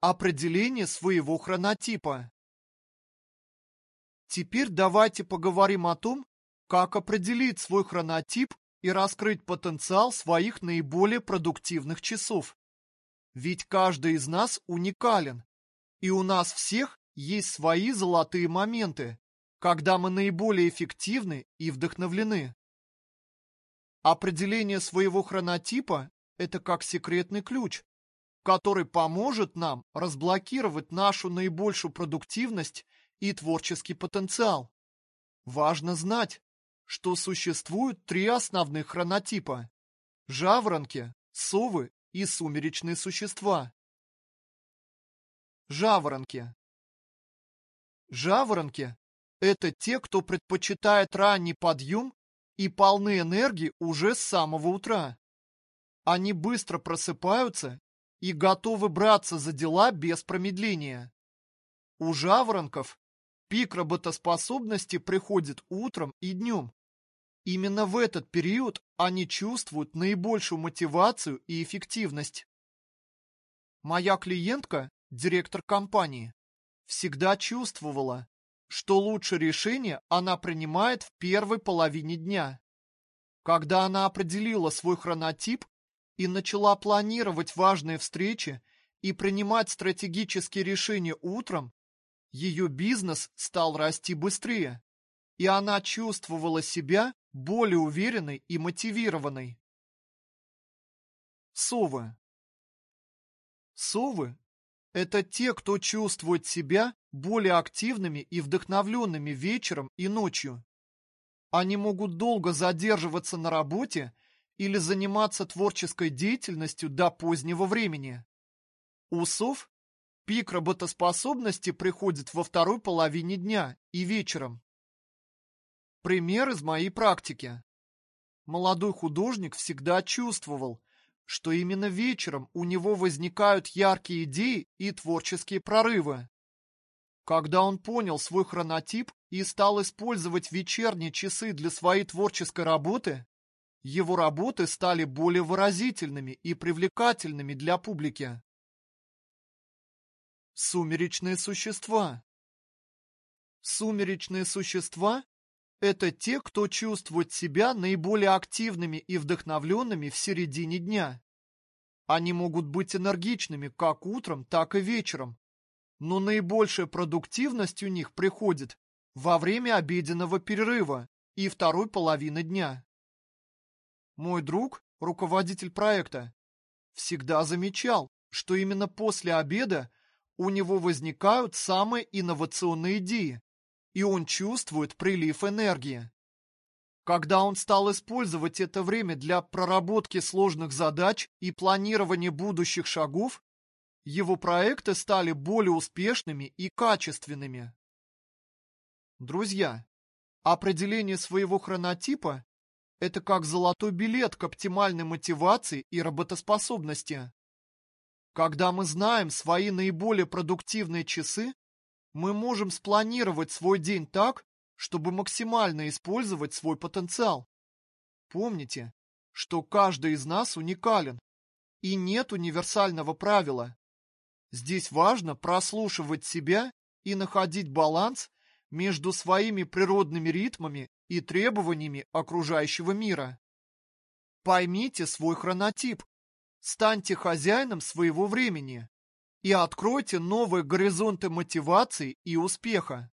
Определение своего хронотипа. Теперь давайте поговорим о том, как определить свой хронотип и раскрыть потенциал своих наиболее продуктивных часов. Ведь каждый из нас уникален, и у нас всех есть свои золотые моменты, когда мы наиболее эффективны и вдохновлены. Определение своего хронотипа – это как секретный ключ, который поможет нам разблокировать нашу наибольшую продуктивность и творческий потенциал. Важно знать, что существуют три основных хронотипа – жаворонки, совы и сумеречные существа. Жаворонки Жаворонки – это те, кто предпочитает ранний подъем и полны энергии уже с самого утра. Они быстро просыпаются и готовы браться за дела без промедления. У жаворонков пик работоспособности приходит утром и днем. Именно в этот период они чувствуют наибольшую мотивацию и эффективность. Моя клиентка, директор компании, всегда чувствовала, что лучшее решение она принимает в первой половине дня. Когда она определила свой хронотип и начала планировать важные встречи и принимать стратегические решения утром, ее бизнес стал расти быстрее, и она чувствовала себя более уверенной и мотивированной. Совы Совы – это те, кто чувствует себя более активными и вдохновленными вечером и ночью. Они могут долго задерживаться на работе или заниматься творческой деятельностью до позднего времени. У сов пик работоспособности приходит во второй половине дня и вечером. Пример из моей практики. Молодой художник всегда чувствовал, что именно вечером у него возникают яркие идеи и творческие прорывы. Когда он понял свой хронотип и стал использовать вечерние часы для своей творческой работы, его работы стали более выразительными и привлекательными для публики. Сумеречные существа Сумеречные существа – это те, кто чувствует себя наиболее активными и вдохновленными в середине дня. Они могут быть энергичными как утром, так и вечером, но наибольшая продуктивность у них приходит во время обеденного перерыва и второй половины дня. Мой друг, руководитель проекта, всегда замечал, что именно после обеда у него возникают самые инновационные идеи, и он чувствует прилив энергии. Когда он стал использовать это время для проработки сложных задач и планирования будущих шагов, его проекты стали более успешными и качественными. Друзья, определение своего хронотипа это как золотой билет к оптимальной мотивации и работоспособности. Когда мы знаем свои наиболее продуктивные часы, мы можем спланировать свой день так, чтобы максимально использовать свой потенциал. Помните, что каждый из нас уникален, и нет универсального правила. Здесь важно прослушивать себя и находить баланс между своими природными ритмами и требованиями окружающего мира. Поймите свой хронотип, станьте хозяином своего времени и откройте новые горизонты мотивации и успеха.